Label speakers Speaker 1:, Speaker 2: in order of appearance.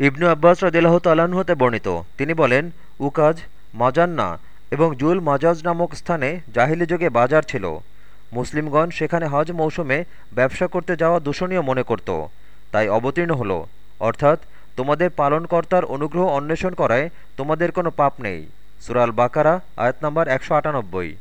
Speaker 1: ইবনু আব্বাস রদিল্লাহ তাল্লাহ্ন হতে বর্ণিত। তিনি বলেন, উকাজ, মাজান্না এবং জুল মাজাজ নামক স্থানে জাহিলি যুগে বাজার ছিল। মুসলিমগণ সেখানে হজ মৌসুমে ব্যবসা করতে যাওয়া দূষণীয় মনে করত। তাই অবতীর্ণ হল। অর্থাৎ তোমাদের পালনকর্তার অনুগ্রহ অন্বেষণ করায় তোমাদের কোনো পাপ নেই। সুরাল বাকারা আয়াত নম্বর একশো আটানব্বই।